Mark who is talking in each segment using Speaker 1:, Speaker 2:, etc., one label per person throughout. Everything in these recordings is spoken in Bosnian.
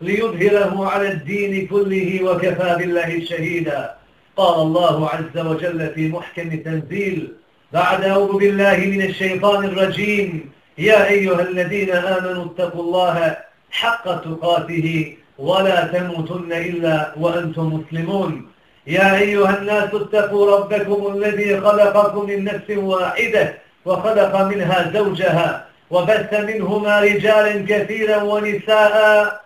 Speaker 1: ليظهره على الدين كله وكفى بالله شهيدا. قال الله عز وجل في محكم تنزيل بعد أعوذ بالله من الشيطان الرجيم. يا أيها الذين آمنوا اتقوا الله حق تقاته ولا تموتن إلا وأنتم مسلمون. يا أيها الناس اتقوا ربكم الذي خلقكم من نفس واحدة وخلق منها زوجها وبث منهما رجالا كثيرا ونساء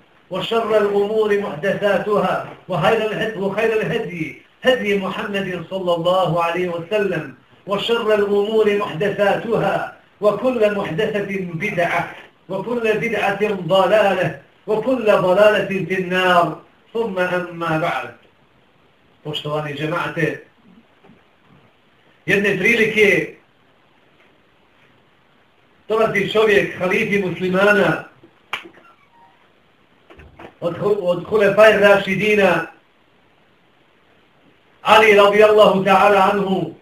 Speaker 1: وشر الأمور محدثاتها وخير الهدي هدي محمد صلى الله عليه وسلم وشر الأمور محدثاتها وكل محدثة بدعة وكل بدعة ضلالة وكل ضلالة في النار. ثم أما بعد. Poštovani džemate, jedne prilike dolazi čovjek, halifi muslimana, od, od Kulefaj Rašidina, Ali radijallahu ta'ala anhu,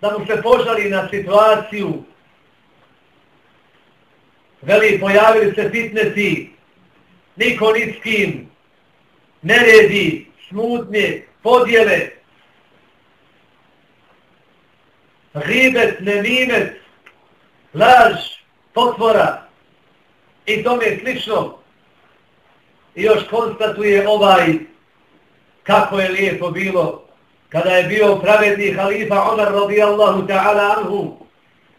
Speaker 1: da mu se požali na situaciju, veli, pojavili se fitnesi, niko ni s kim, neredi, smutnje, podjele, ribet, nemimet, laž, potvora i tome slično. I još konstatuje ovaj kako je lijepo bilo kada je bio pravedni halifa Omar radijallahu ta'ala anhu,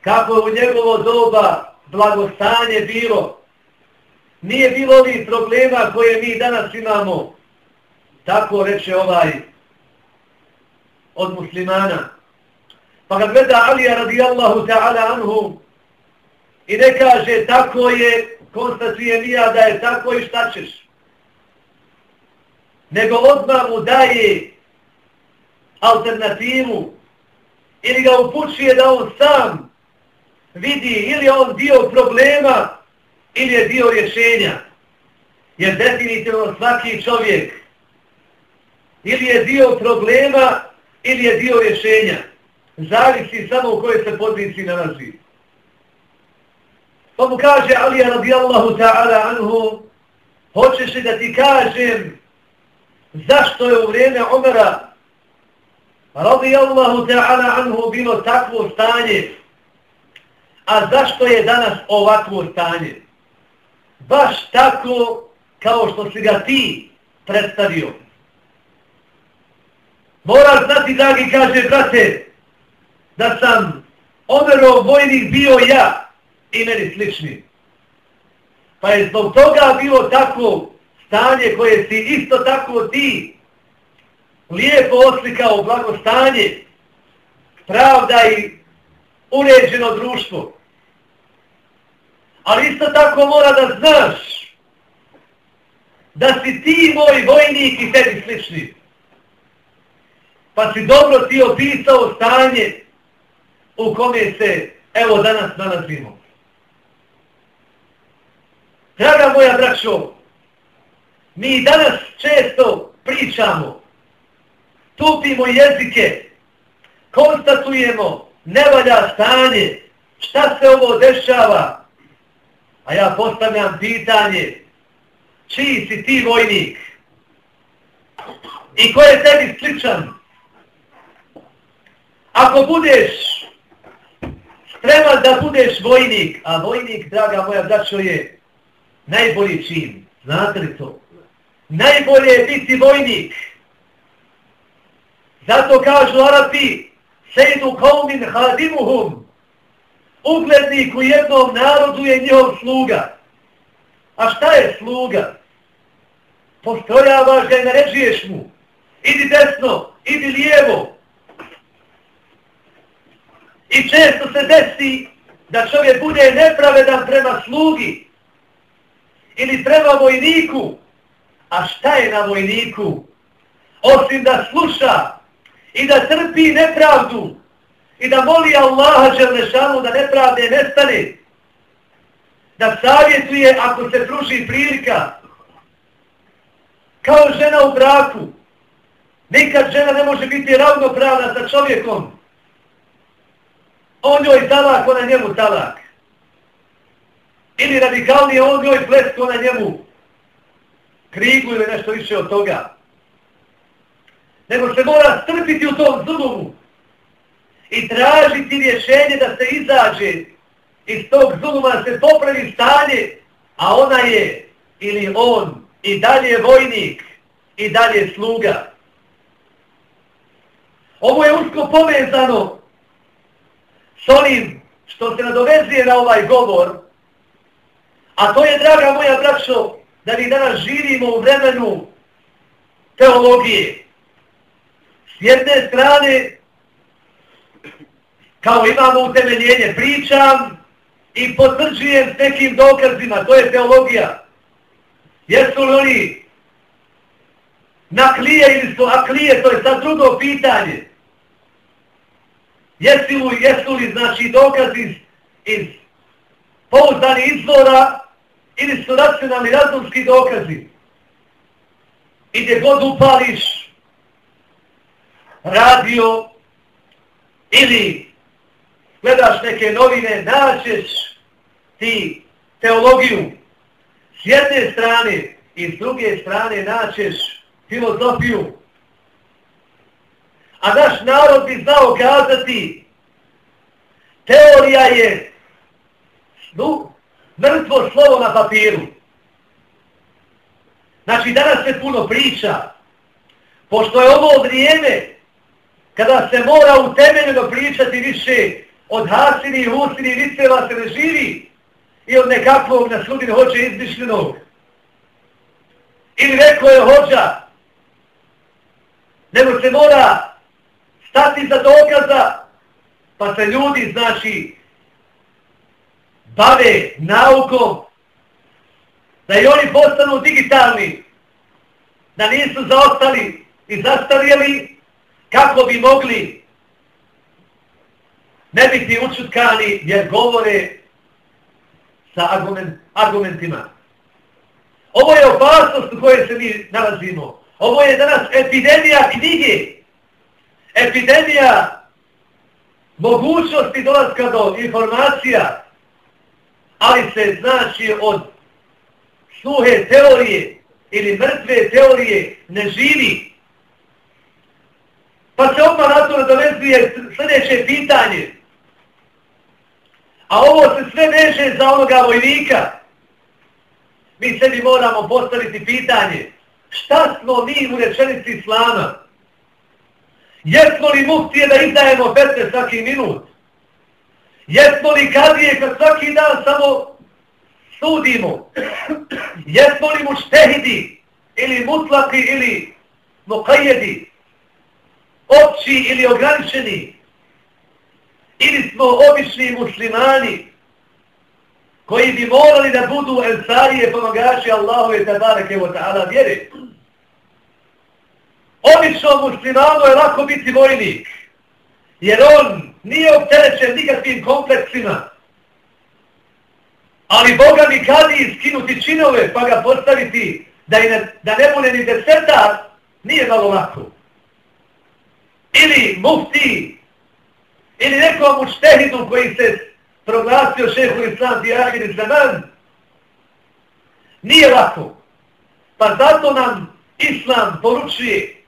Speaker 1: kako u njegovo doba blagostanje bilo, nije bilo ovih problema koje mi danas imamo, tako reče ovaj od muslimana. Pa kad gleda Alija radijallahu ta'ala anhu i ne kaže tako je, konstatuje nija da je tako i šta ćeš. Nego odmah mu daje alternativu ili ga upućuje da on sam vidi ili on dio problema ili je dio rješenja. Jer definitivno svaki čovjek ili je dio problema ili je dio rješenja. Zavisi samo u kojoj se podnici nalazi. Pa mu kaže Alija radijallahu ta'ala anhu, hoćeš li da ti kažem zašto je u vrijeme Umara radijallahu ta'ala anhu bilo takvo stanje, a zašto je danas ovakvo stanje? Baš tako kao što si ga ti predstavio. Moram znati, dragi, kaže, brate, da sam Omerov vojnik bio ja i meni slični. Pa je zbog toga bilo tako stanje koje si isto tako ti lijepo oslikao blagostanje, pravda i uređeno društvo. Ali isto tako mora da znaš da si ti moj vojnik i tebi slični. Pa si dobro ti opisao stanje u kome se evo danas nalazimo. Draga moja braćo, mi danas često pričamo, tupimo jezike, konstatujemo nevalja stanje, šta se ovo dešava, a ja postavljam pitanje, čiji si ti vojnik i ko je tebi sličan? Ako budeš spreman da budeš vojnik, a vojnik, draga moja braćo, je najbolji čin. Znate li to? Najbolje je biti vojnik. Zato kažu Arapi, sejdu kaumin hadimuhum, uglednik u jednom narodu je njihov sluga. A šta je sluga? Postrojavaš ga i naređuješ mu. Idi desno, idi lijevo. I često se desi da čovjek bude nepravedan prema slugi ili prema vojniku. A šta je na vojniku? Osim da sluša i da trpi nepravdu i da moli Allaha Želešanu da nepravde nestane, da savjetuje ako se pruži prilika, kao žena u braku, nikad žena ne može biti ravnopravna sa čovjekom, on joj talak, ona njemu talak. Ili radikalnije, on joj plesko na njemu krigu ili nešto više od toga. Nego se mora strpiti u tom zulumu i tražiti rješenje da se izađe iz tog zuluma, se popravi stanje, a ona je ili on i dalje vojnik i dalje sluga. Ovo je usko povezano s onim što se nadovezuje na ovaj govor, a to je, draga moja braćo, da mi danas živimo u vremenu teologije. S jedne strane, kao imamo utemeljenje, pričam i potvrđujem s nekim dokazima, to je teologija. Jesu li oni naklije ili su aklije, to je sad drugo pitanje. Jesu li, jesu li znači dokazi iz, iz pouzdani izvora ili su racionalni razumski dokazi. I gdje god upališ radio ili gledaš neke novine, naćeš ti teologiju s jedne strane i s druge strane naćeš filozofiju. A naš narod bi znao kazati teorija je nu, mrtvo slovo na papiru. Znači, danas se puno priča, pošto je ovo vrijeme kada se mora u pričati više od hasini i husini i viceva se ne živi i od nekakvog na sudin hoće izmišljenog. Ili rekao je hođa, nego se mora stati za dokaza, pa se ljudi, znači, bave naukom, da i oni postanu digitalni, da nisu zaostali i zastavili kako bi mogli ne biti učutkani jer govore sa argument, argumentima. Ovo je opasnost u kojoj se mi nalazimo. Ovo je danas epidemija knjige. Epidemija mogućnosti dolazka do informacija, ali se znači od suhe teorije ili mrtve teorije ne živi. Pa se odmah na to nadovezuje sljedeće pitanje. A ovo se sve veže za onoga vojnika. Mi sebi moramo postaviti pitanje. Šta smo mi u rečenici islama? Jesmo li muftije da izdajemo fete svaki minut? Jesmo li kadije kad svaki dan samo sudimo? Jesmo li muštehidi ili mutlaki ili mukajedi? Opći ili ograničeni? ili smo obični muslimani koji bi morali da budu ensarije pomagači Allahove tabareke wa ta'ala vjere. Obično muslimano je lako biti vojnik, jer on nije opterećen nikakvim kompleksima. Ali Boga mi kadi skinuti činove pa ga postaviti da, ne, da ne bude ni desetar, nije malo lako. Ili mufti ili nekom učtehidu koji se proglasio šehu islam i ahir zaman, nije lako. Pa zato nam islam poručuje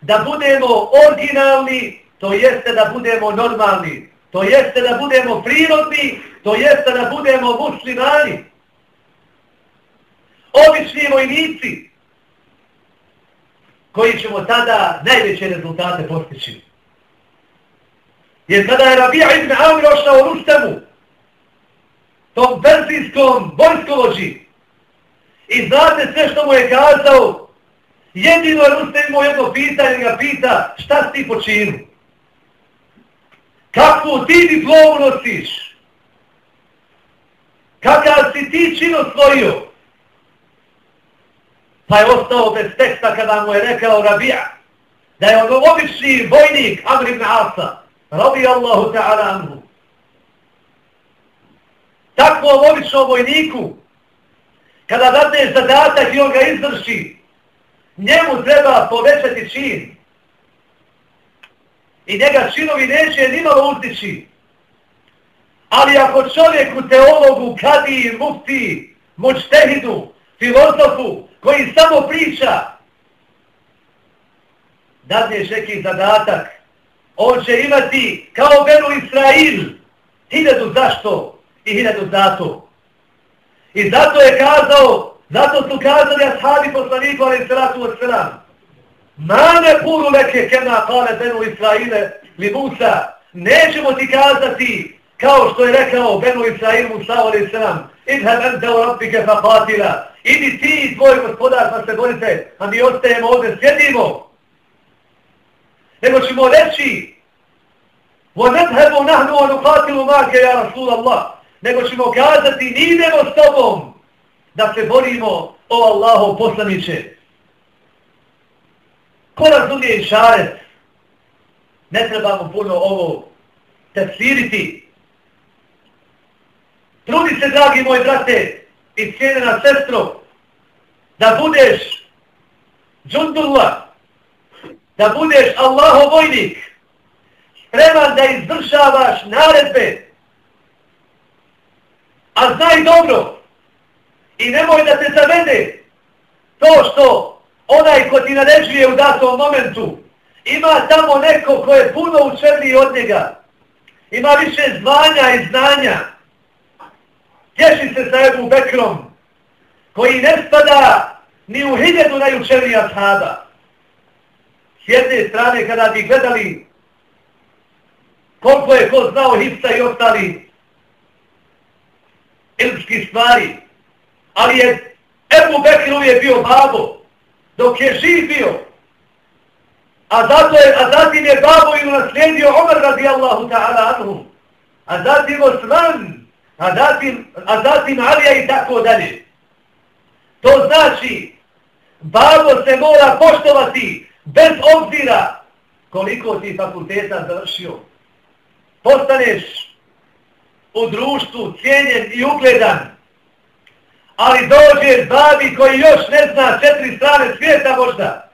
Speaker 1: da budemo originalni, to jeste da budemo normalni, to jeste da budemo prirodni, to jeste da budemo muslimani. Obični vojnici, koji ćemo tada najveće rezultate postići. Jer kada je Rabija ibn Amir ošao u Rustemu, tom berzijskom vojskovođi, i znate sve što mu je kazao, jedino je Rustem imao jedno pitanje, ga pita šta si ti počinu? Kako ti diplomu nosiš? Kakav si ti čin osvojio? Pa je ostao bez teksta kada mu je rekao Rabija da je ono obični vojnik Amr ibn Asa, rabi Allahu ta'ala anhu. Takvom običnom vojniku, kada dadneš zadatak i on ga izvrši, njemu treba povećati čin. I njega činovi neće nimalo utići. Ali ako čovjek u teologu, kadiji, mufti, močtehidu, filozofu, koji samo priča, dadneš neki zadatak, on će imati kao Benu Israil hiljadu zašto i hiljadu zato. I zato je kazao, zato su kazali ashabi poslaniku, ali salatu od selam, Mane puru leke kena kale Benu Israile li Musa, nećemo ti kazati kao što je rekao Benu Israil Musa, ali selam, idheb ente u rabbike fa qatila, idi ti i tvoj gospodar pa se borite, a mi ostajemo ovdje, sjedimo. Nego ćemo reći, وَنَدْهَبُ نَحْنُ وَنُقَاتِلُ مَاكَ يَا رَسُولَ اللَّهِ Nego ćemo kazati, mi idemo s tobom da se borimo o Allahu poslaniće. Ko razumije šaret? Ne trebamo puno ovo tefsiriti. Trudi se, dragi moj brate i cijenena sestro, da budeš džundullah, da budeš Allaho vojnik, spreman da izvršavaš naredbe, a znaj dobro i nemoj da te zavede to što onaj ko ti naređuje u datom momentu, ima tamo neko ko je puno učerniji od njega, ima više zvanja i znanja, tješi se sa Ebu Bekrom, koji ne spada ni u hiljedu najučernija sada. S jedne strane, kada bi gledali koliko je ko znao Hipsa i ostali ilpski stvari, ali je Ebu Bekir uvijek bio babo, dok je živ bio. A, zato je, a zatim je babo naslijedio Omer radijallahu ta'ala anhu. A zatim Osman, a zatim, a zatim Alija i tako dalje. To znači, babo se mora poštovati bez obzira koliko ti fakulteta završio. Postaneš u društvu cijenjen i ugledan, ali dođe babi koji još ne zna četiri strane svijeta možda.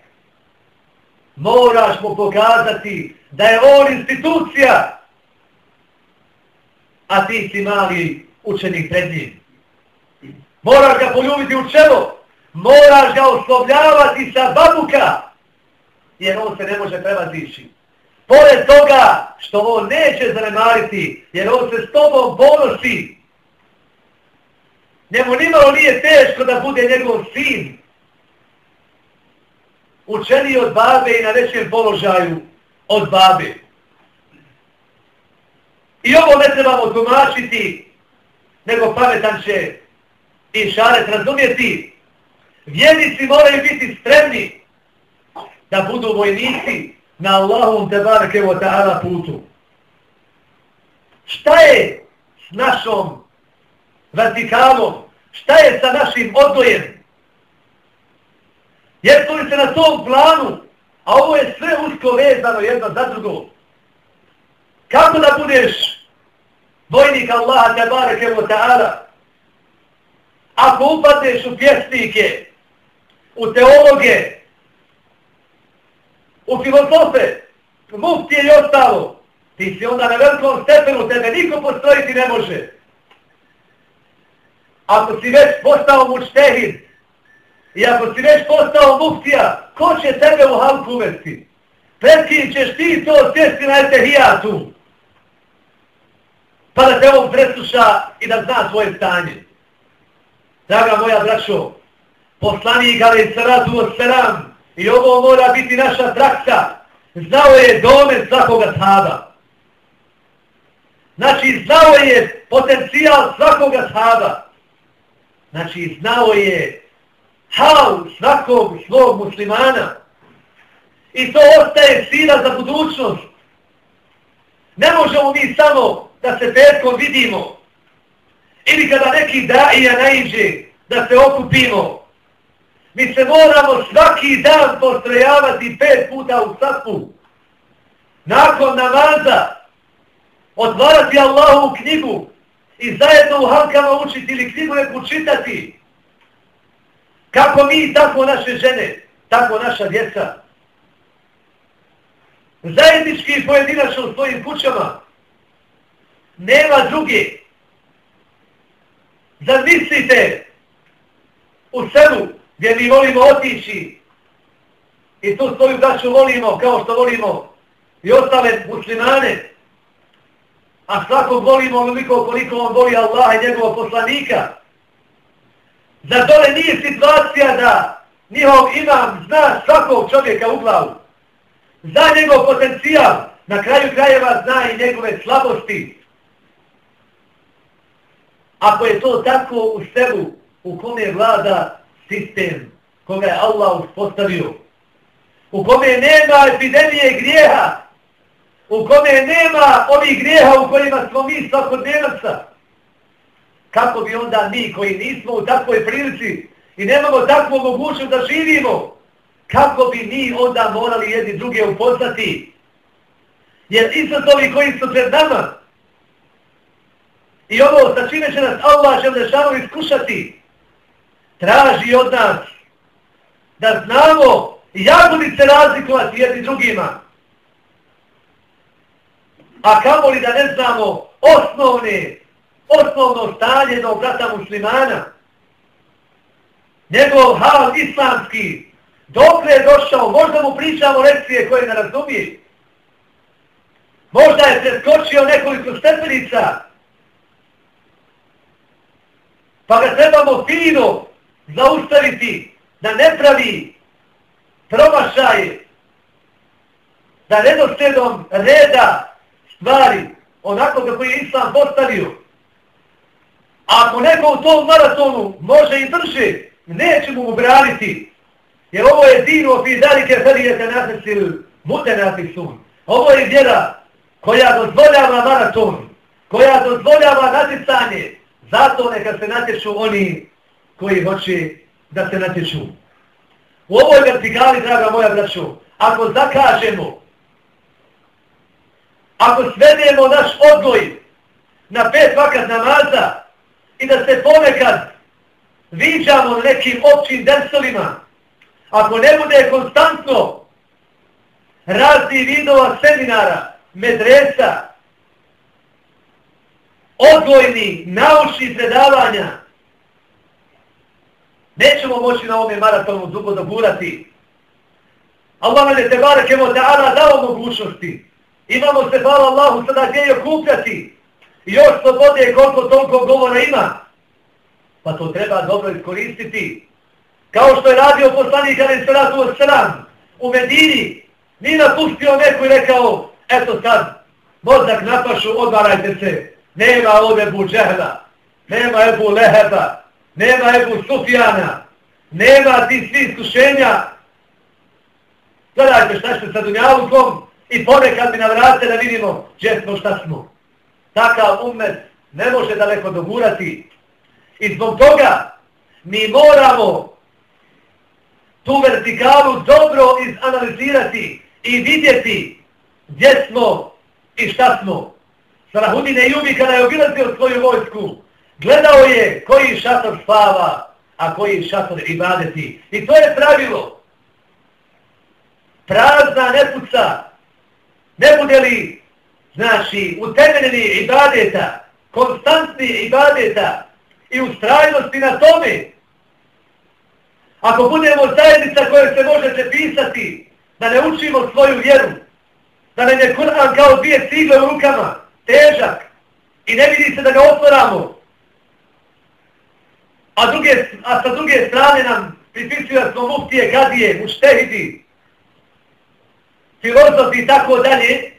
Speaker 1: Moraš mu pokazati da je on institucija, a ti si mali učenik pred njim. Moraš ga poljubiti u čelo, moraš ga oslovljavati sa babuka, jer on se ne može prevazići. Pored toga što on neće zanemariti, jer on se s tobom ponosi, Njemu nimalo nije teško da bude njegov sin učeni od babe i na većem položaju od babe. I ovo ne trebamo tumačiti, nego pametan će i šaret razumjeti. Vjednici moraju biti spremni da budu vojnici na Allahom te barkevo ta'ala putu. Šta je s našom vertikalom, šta je sa našim odgojem? Jesu li se na tom planu, a ovo je sve usko vezano jedno za drugo, kako da budeš vojnik Allaha te bareke wa ta'ala, ako upadneš u pjesnike, u teologe, u filozofe, muftije i ostalo, ti si onda na velikom stepenu, tebe niko postrojiti ne može ako si već postao mučtehid i ako si već postao muftija, ko će tebe u halku uvesti? Pred kim ćeš ti to sjesti na etehijatu? Pa da te on presluša i da zna svoje stanje. Draga moja braćo, poslanik ali salatu od selam I ovo mora biti naša praksa. Znao je dome svakoga sahaba. Znači, znao je potencijal svakoga sahaba. Znači, znao je hal svakog svog muslimana. I to ostaje sila za budućnost. Ne možemo mi samo da se petkom vidimo. Ili kada neki daija naiđe da se okupimo. Mi se moramo svaki dan postrojavati pet puta u sapu. Nakon namaza otvarati Allahovu knjigu i zajedno u halkama učiti ili knjigu čitati. Kako mi, tako naše žene, tako naša djeca. Zajednički i pojedinačno u svojim kućama. Nema druge. Zamislite u selu gdje mi volimo otići i tu svoju braću volimo kao što volimo i ostale muslimane, a svakog volimo onoliko koliko on voli Allaha i njegovog poslanika. Za dole nije situacija da njihov imam zna svakog čovjeka u glavu. Zna njegov potencijal, na kraju krajeva zna i njegove slabosti. Ako je to tako u sebu u kome vlada sistem koga je Allah uspostavio, u kome nema epidemije grijeha, u kome nema ovih grijeha u kojima smo mi svakodnevaca, kako bi onda mi koji nismo u takvoj prilici i nemamo takvu mogućnost da živimo, kako bi mi onda morali jedni druge upoznati? Jer izazovi koji su pred nama i ovo sa čime će nas Allah želešano iskušati, traži od nas da znamo jagodice razlikovati jedni drugima. A kamo li da ne znamo osnovne, osnovno stanje jednog brata muslimana, njegov hal islamski, dokle je došao, možda mu pričamo lekcije koje ne razumije. Možda je se skočio nekoliko stepenica, pa ga trebamo fino zaustaviti da ne pravi promašaje, da redosledom reda stvari onako kako je Islam postavio. A ako neko u tom maratonu može i drže, neće mu braniti. Jer ovo je dino fi dalike ferijete nafisil mute. Ovo je vjera koja dozvoljava maraton, koja dozvoljava natjecanje. Zato neka se natječu oni koji hoće da se natječu. U ovoj vertikali, draga moja braćo, ako zakažemo, ako svedemo naš odgoj na pet vakat namaza i da se ponekad viđamo nekim općim densovima, ako ne bude konstantno razni vidova seminara, medresa, odgojni, naučni predavanja, nećemo moći na ovome maratonu dugo dogurati. Allah me ne te barek evo te dao mogućnosti. Imamo se, hvala Allahu, sada gdje je okupljati. I još slobode koliko toliko govora ima. Pa to treba dobro iskoristiti. Kao što je radio poslanik Ali Sratu Osram u Medini, nije napustio neku i rekao, eto sad, mozak napašu, odvarajte se. Nema ovdje Ebu Džehla, nema Ebu Leheba, nema Ebu Sufijana, nema ti svi iskušenja. Gledajte šta ste sa Dunjalukom i ponekad bi na vrate da vidimo gdje smo šta smo. Takav umet ne može daleko dogurati. I zbog toga mi moramo tu vertikalu dobro izanalizirati i vidjeti gdje smo i šta smo. Sarahudine Jubi kada je obilazio svoju vojsku, gledao je koji šator spava, a koji šator ibadeti. I to je pravilo. Prazna nepuca. Ne bude li, znači, utemeljeni ibadeta, konstantni ibadeta i ustrajnosti na tome, Ako budemo zajednica koja se može pisati, da ne učimo svoju vjeru, da nam je Kur'an kao dvije cigle u rukama, težak, i ne vidi se da ga otvoramo, a, druge, a sa druge strane nam pripisuju da smo muftije, gadije, muštehidi, filozofi i tako dalje,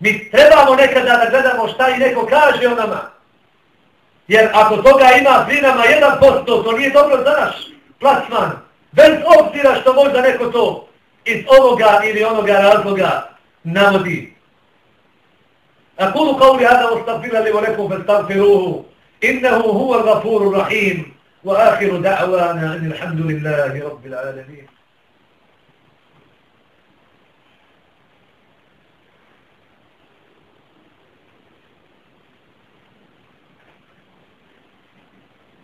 Speaker 1: mi trebamo nekada da gledamo šta i neko kaže o nama. Jer ako toga ima pri nama 1%, to nije dobro za naš plasman. Bez obzira što možda neko to iz ovoga ili onoga razloga navodi. A kulu kao li hada ostafila li voleku festafiruhu, innehu huva gafuru rahim, wa ahiru da'wana, in ilhamdulillahi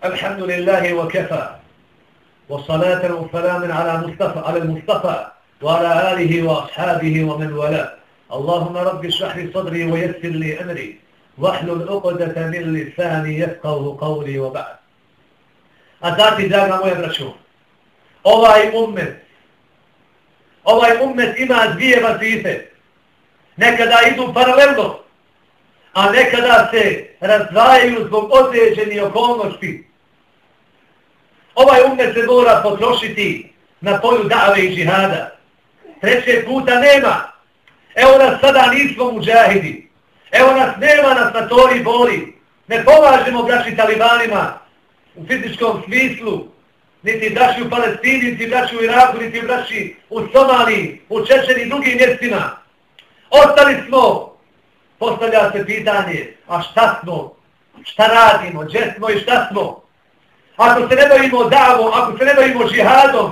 Speaker 1: الحمد لله وكفى. وصلاة وسلام على مصطفى على المصطفى وعلى آله وأصحابه ومن والاه. اللهم رب اشرح لي صدري ويسر لي أمري. واحلل عقدة من لساني يفقه قولي وبعد. أتاتي داغا مويا برشو ovaj ummet ovaj ummet ima dvije vazife nekada idu paralelno a nekada se razdvajaju zbog određenih okolnosti Ovaj umet se mora potrošiti na polju dave i džihada. Treće puta nema. Evo nas sada nismo muđahidi. Evo nas nema nas na tori boli. Ne pomažemo braći talibanima u fizičkom smislu. Niti braći u Palestini, niti braći u Iraku, niti braći u Somaliji, u Čečeni i drugim mjestima. Ostali smo. Postavlja se pitanje, a šta smo? Šta radimo? Gdje smo i šta smo? Ako se ne bavimo davom, ako se ne bavimo žihadom,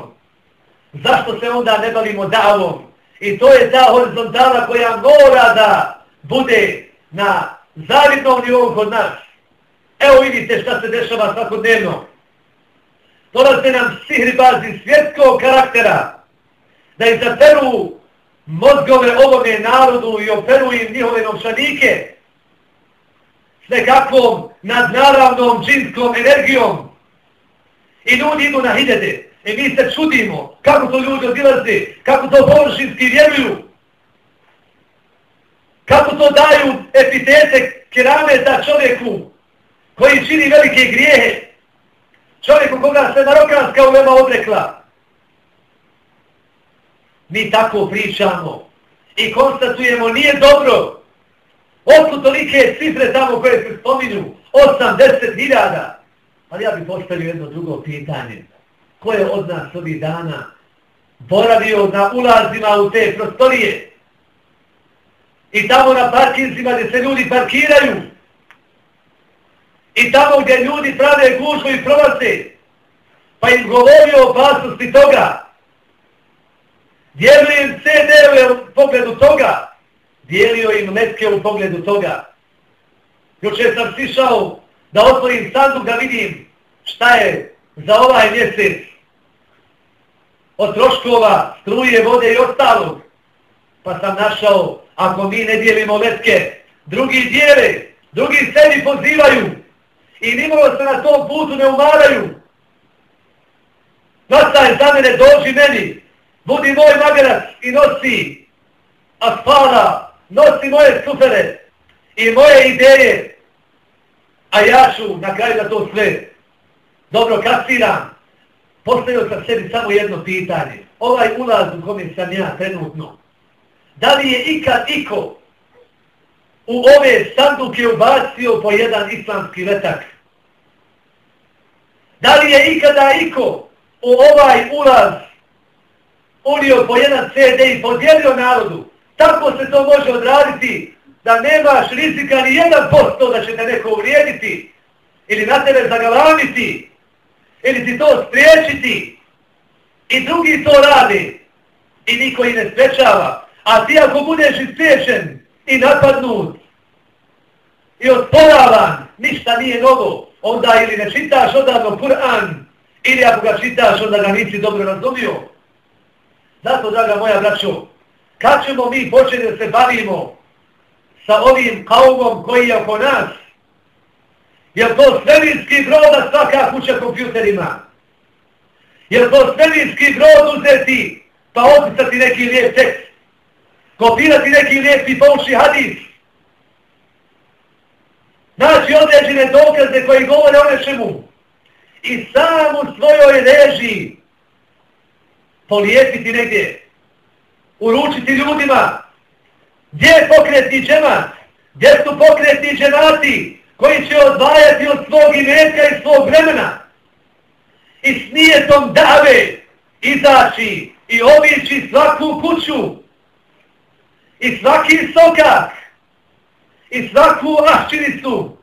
Speaker 1: zašto se onda ne bavimo davom? I to je ta horizontala koja mora da bude na zavidnom nivou kod nas. Evo vidite šta se dešava svakodnevno. Dolaze nam sihribazi svjetskog karaktera da izateru mozgove ovome narodu i operu im njihove novčanike s nekakvom nadnaravnom džinskom energijom I ljudi idu na hiljade. I mi se čudimo kako to ljudi odilaze, kako to površinski vjeruju. Kako to daju epitete kerameta čovjeku koji čini velike grijehe. Čovjeku koga se marokanska ulema odrekla. Mi tako pričamo i konstatujemo nije dobro. Otko tolike cifre tamo koje se spominju? 80 hiljada. Ali ja bih postavio jedno drugo pitanje. Ko je od nas ovih dana boravio na ulazima u te prostorije? I tamo na parkinzima gdje se ljudi parkiraju? I tamo gdje ljudi prave gužbu i prolaze? Pa im govorio o opasnosti toga. Dijelio im CD u pogledu toga. Dijelio im letke u pogledu toga. Juče sam sišao da otvorim sanduk da vidim šta je za ovaj mjesec od troškova, struje, vode i ostalog. Pa sam našao, ako mi ne dijelimo letke, drugi dijele, drugi sebi pozivaju i nimalo se na tom putu ne umaraju. Nastaj za mene, dođi meni, budi moj magarac i nosi asfala, nosi moje sufere i moje ideje, a ja ću na kraju da to sve dobro kastiram. Postavio sam sebi samo jedno pitanje. Ovaj ulaz u kome sam ja trenutno, da li je ikad iko u ove sanduke ubacio po jedan islamski letak? Da li je ikada iko u ovaj ulaz unio po jedan CD i podijelio narodu? Tako se to može odraditi da nemaš rizika ni jedan posto da će te neko uvrijediti ili na tebe zagalamiti ili ti to spriječiti i drugi to radi i niko ih ne sprečava. A ti ako budeš ispriječen i napadnut i odporavan, ništa nije novo, onda ili ne čitaš odavno Kur'an ili ako ga čitaš onda ga nisi dobro razumio. Zato, draga moja braćo, kad ćemo mi početi da se bavimo sa ovim kaumom koji je oko nas, Je to svemirski brod da svaka kuća kompjuterima? Je to svemirski brod uzeti pa opisati neki lijep tekst? Kopirati neki lijepi i hadis? Naći određene dokaze koji govore o nečemu? i sam u svojoj režiji polijepiti negdje, uručiti ljudima, gdje je pokretni džemat, gdje su pokretni džemati koji će odvajati od svog imetka i svog vremena i s nijetom dave izaći i obići svaku kuću i svaki sokak i svaku ahčinicu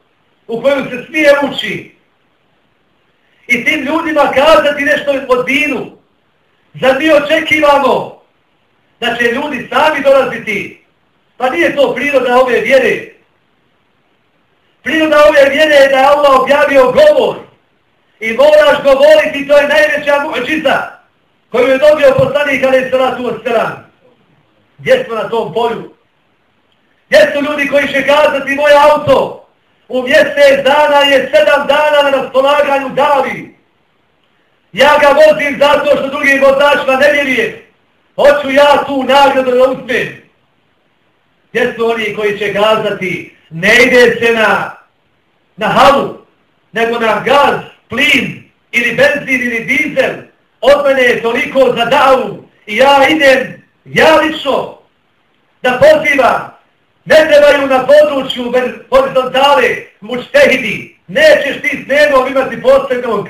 Speaker 1: u koju se smije ući i tim ljudima kazati nešto od dinu. Zar mi očekivamo da će ljudi sami dolaziti? Pa nije to priroda ove vjere. Priroda ove vjere je da je Allah objavio govor. I moraš govoriti, to je najveća muđica koju je dobio poslanik ali se ratu od. Gdje smo na tom polju? Gdje su ljudi koji će kazati moj auto? U mjesec dana je sedam dana na raspolaganju davi. Ja ga vozim zato što drugi vozačima ne vjeruje. Hoću ja tu nagradu da uspijem. Gdje su oni koji će kazati ne ide se na, na halu, nego na gaz, plin ili benzin ili dizel. Od mene je toliko za davu i ja idem, ja lično, da pozivam. Ne trebaju na području horizontale mučtehidi. Nećeš ti s nemom imati posebnog,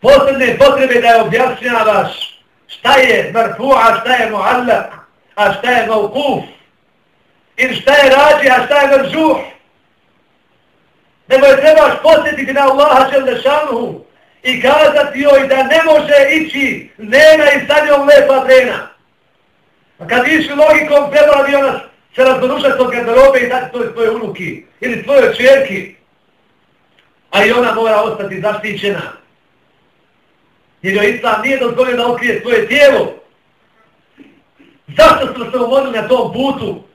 Speaker 1: posebne potrebe da je objašnjavaš šta je marfu'a, šta je mu'allak, a šta je maukuf. Ili šta je rađi, a šta je mržuh. Nego je trebaš posjetiti na Allaha Čeldešanuhu i kazati joj da ne može ići nena i sa njom lepa drena. A pa kad išli logikom, trebala bi ona se razdorušati od garderobe i dati to svoje unuki ili tvoje čerki. A i ona mora ostati zaštićena. Jer joj Islam nije dozvolio da okrije svoje tijelo. Zašto smo se uvodili na tom putu?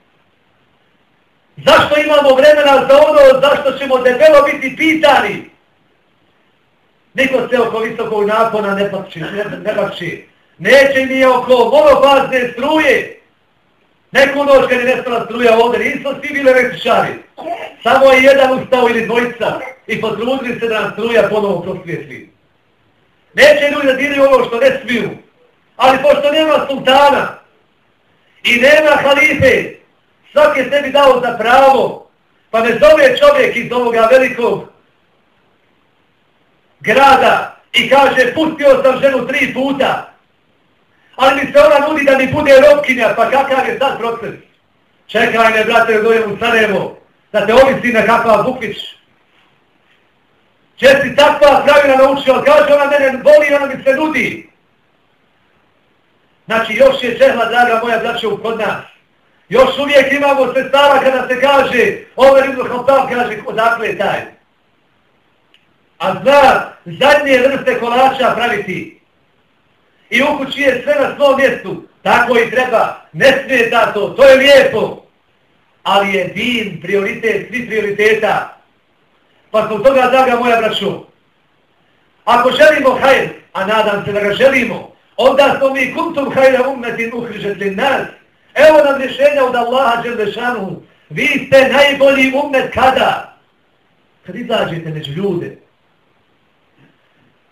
Speaker 1: Zašto imamo vremena za ono, zašto ćemo debelo biti pitani? Niko se oko visokog napona ne pakši, ne, ne pakši. Neće ni oko monofazne struje. Neku noć kad je nestala struja ovdje, nisu svi bili električari. Samo je jedan ustao ili dvojica i potrudili se da nam struja ponovo prosvjetli. Neće ljudi da diraju ono što ne smiju. Ali pošto nema sultana i nema halife, svak je sebi dao za pravo, pa me zove čovjek iz ovoga velikog grada i kaže, pustio sam ženu tri puta, ali mi se ona nudi da mi bude robkinja, pa kakav je sad proces? Čekaj me, brate, dojem u Sarajevo, da te ovisi na kakva Bukvić. Če si takva pravila naučio, kaže ona mene voli, ona mi se nudi. Znači, još je čehla, draga moja, braće, u kod nas. Još uvijek imamo se stara kada se kaže, ovaj ibn Haltav kaže, odakle je taj. A zna, zadnje vrste kolača praviti i u kući je sve na svom mjestu. Tako i treba. Ne smije da to. To je lijepo. Ali je din, prioritet, svi prioriteta. Pa smo toga, draga moja braću, ako želimo hajr, a nadam se da ga želimo, onda smo mi kuntum hajra umetin uhrižetli nas. Evo nam rješenja od Allaha Đelešanu. Vi ste najbolji umet kada? Kad izađete među ljude,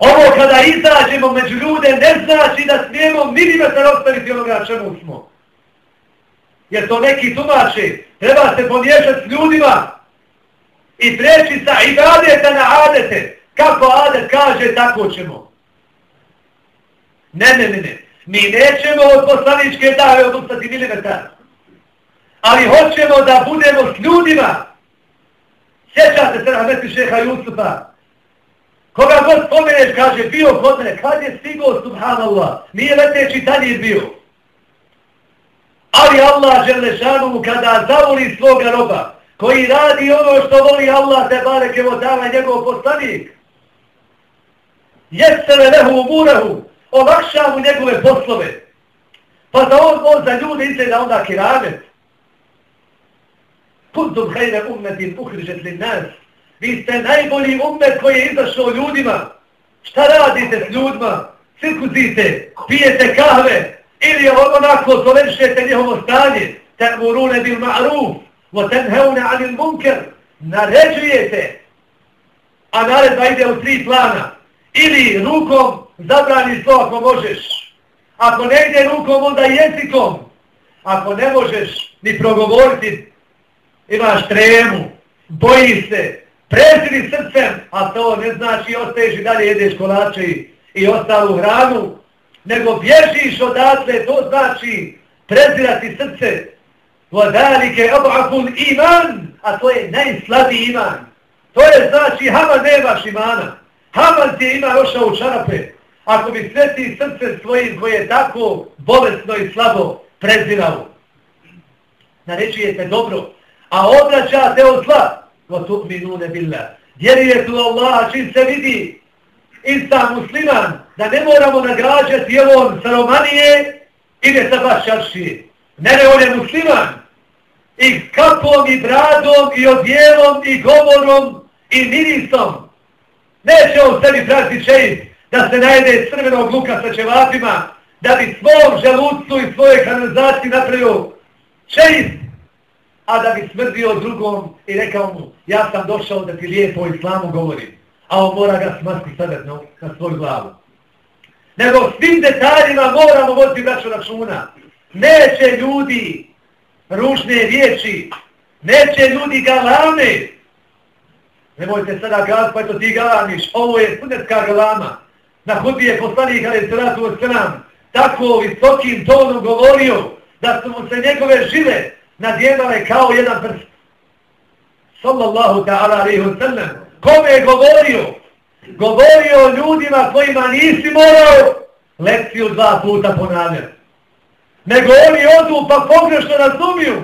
Speaker 1: Ovo kada izađemo među ljude ne znači da smijemo milimetar ostaviti onoga čemu smo. Jer to neki tumače. Treba se pomiješati s ljudima i preći sa ibadeta na adete. Kako adet kaže, tako ćemo. Ne, ne, ne, ne. Mi nećemo od poslaničke dave odustati milimetar. Ali hoćemo da budemo s ljudima. Sjećate se na meti šeha Jusufa. Koga god spomeneš, kaže, bio kod mene, kad je stigao, subhanallah, nije leteći tanjir bio. Ali Allah, Želešanu, kada zavoli svoga roba, koji radi ono što voli Allah, te bareke vodava njegov poslanik, jesele lehu umurehu, olakša mu njegove poslove, pa da on, on za ljude izgleda onda kiramet. Kuntum hajde ummetin uhrižet li nas, Vi ste najbolji umet koji je izašao ljudima. Šta radite s ljudima? Cirkuzite, pijete kahve ili onako zovešete njihovo stanje. Ta'murune bil ma'ruf, wa tenheune anil munker. Naređujete. A naredba ide u tri plana. Ili rukom zabrani to ako možeš. Ako ne ide rukom, onda jezikom. Ako ne možeš ni progovoriti, imaš tremu, boji se, preziri srcem, a to ne znači ostaješ i dalje jedeš kolače i ostalu hranu, nego bježiš odatle, to znači prezirati srce. Vodalike obakun iman, a to je najslabiji iman. To je znači, hama nemaš imana. Hama ti ima rošao u čarape. Ako bi sveti srce svoje koje tako bolesno i slabo prezirao. Narečujete dobro, a odraćate od zla. Ko tu minune bila. Vjerujete u Allah čim se vidi insta musliman da ne moramo nagrađati ovom sa Romanije i sa baš čaršije. Ne, ne, on je musliman. I kapom, i bradom, i odjelom, i govorom, i mirisom. Neće on sebi prati čejic da se najede crvenog luka sa čevapima, da bi svom želucu i svoje kanalizaciji napravio čejic, a da bi smrdio drugom i rekao mu, ja sam došao da ti lijepo o islamu govori, a on mora ga smrti staviti na, svoju glavu. Nego svim detaljima moramo voditi braću računa. Neće ljudi ružne riječi, neće ljudi galame, Nemojte sada gaz, pa to ti galamiš. Ovo je sunetska galama. Na hudbi je poslanik Ali Sratu Osram tako visokim tonom govorio da su mu se njegove žile nadjedale kao jedan prst. Sallallahu ta'ala wa sallam. Kome je govorio? Govorio ljudima kojima nisi morao lekciju dva puta ponavljati. Nego oni odu pa pogrešno razumiju.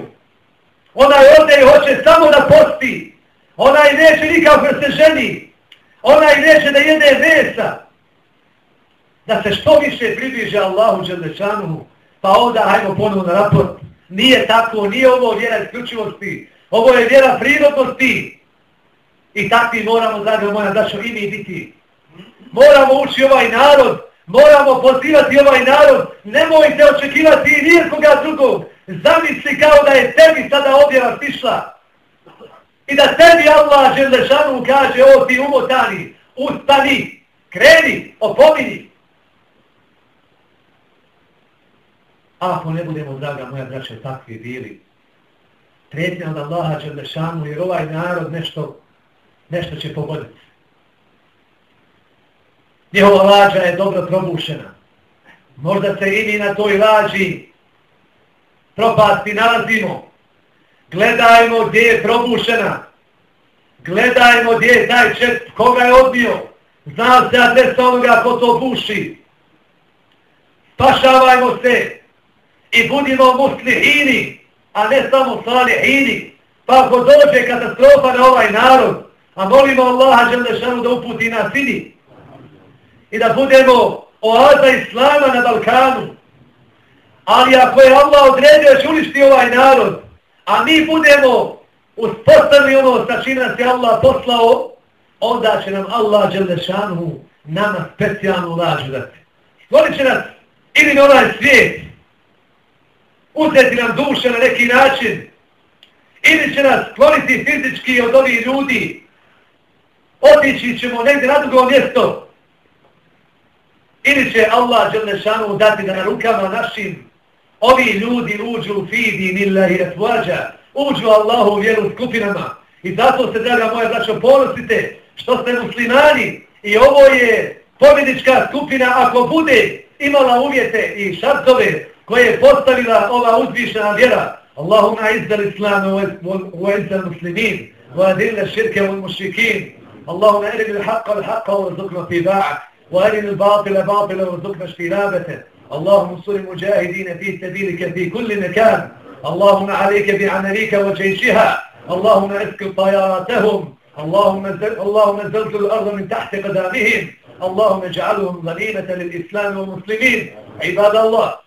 Speaker 1: Onaj ode i hoće samo da posti. Onaj neće nikako se ženi. Onaj neće da jede mesa. Da se što više približe Allahu Đelešanuhu. Pa onda hajmo ponovno na raport. Nije tako, nije ovo vjera isključivosti. Ovo je vjera prirodnosti. I takvi moramo, zaga moja dašo, i mi biti. Moramo ući ovaj narod. Moramo pozivati ovaj narod. Nemojte očekivati nijekoga drugog. Zamisli kao da je tebi sada objava stišla. I da tebi Allah Želešanu kaže, o ti umotani, ustani, kreni, opomini. A ako ne budemo, draga moja braća, takvi bili, tretnja od Allaha Želešanu, jer ovaj narod nešto, nešto će pogoditi. Njihova lađa je dobro probušena. Možda se i mi na toj lađi propasti nalazimo, Gledajmo gdje je probušena. Gledajmo gdje je taj čest, koga je odbio. Zna se adresa onoga ko to buši. Spašavajmo se i budimo muslihini, a ne samo salihini. Pa ako dođe katastrofa na ovaj narod, a molimo Allaha Želešanu da uputi nas vidi i da budemo oaza Islama na Balkanu. Ali ako je Allah odredio da uništi ovaj narod, a mi budemo uspostavili ono sa čim nas je Allah poslao, onda će nam Allah Đelešanu nama specijalnu lađu dati. Volit će nas ili na onaj svijet, uzeti nam duše na neki način, ili će nas stvoriti fizički od ovih ljudi, otići ćemo negdje na drugo mjesto, ili će Allah Đelešanu dati da na rukama našim ovi ljudi uđu u fidi nillahi etvađa, uđu Allahu u vjeru skupinama. I zato se, draga moja, braćo, ponosite što ste muslimani. I ovo je pobjedička skupina ako bude imala uvjete i šartove koje je postavila ova uzvišena vjera. Allahumma izzal islamu wa izzal muslimin wa adilla širke wa mušrikin. Allahumma erin il haqqa il haqqa wa zukma fi ba'ak wa erin il batila wa zukma štirabete. اللهم انصر المجاهدين في سبيلك في كل مكان اللهم عليك بأمريكا وجيشها اللهم اسكن طياراتهم اللهم اللهم زلزل الأرض من تحت قدامهم اللهم اجعلهم غنيمة للإسلام والمسلمين عباد الله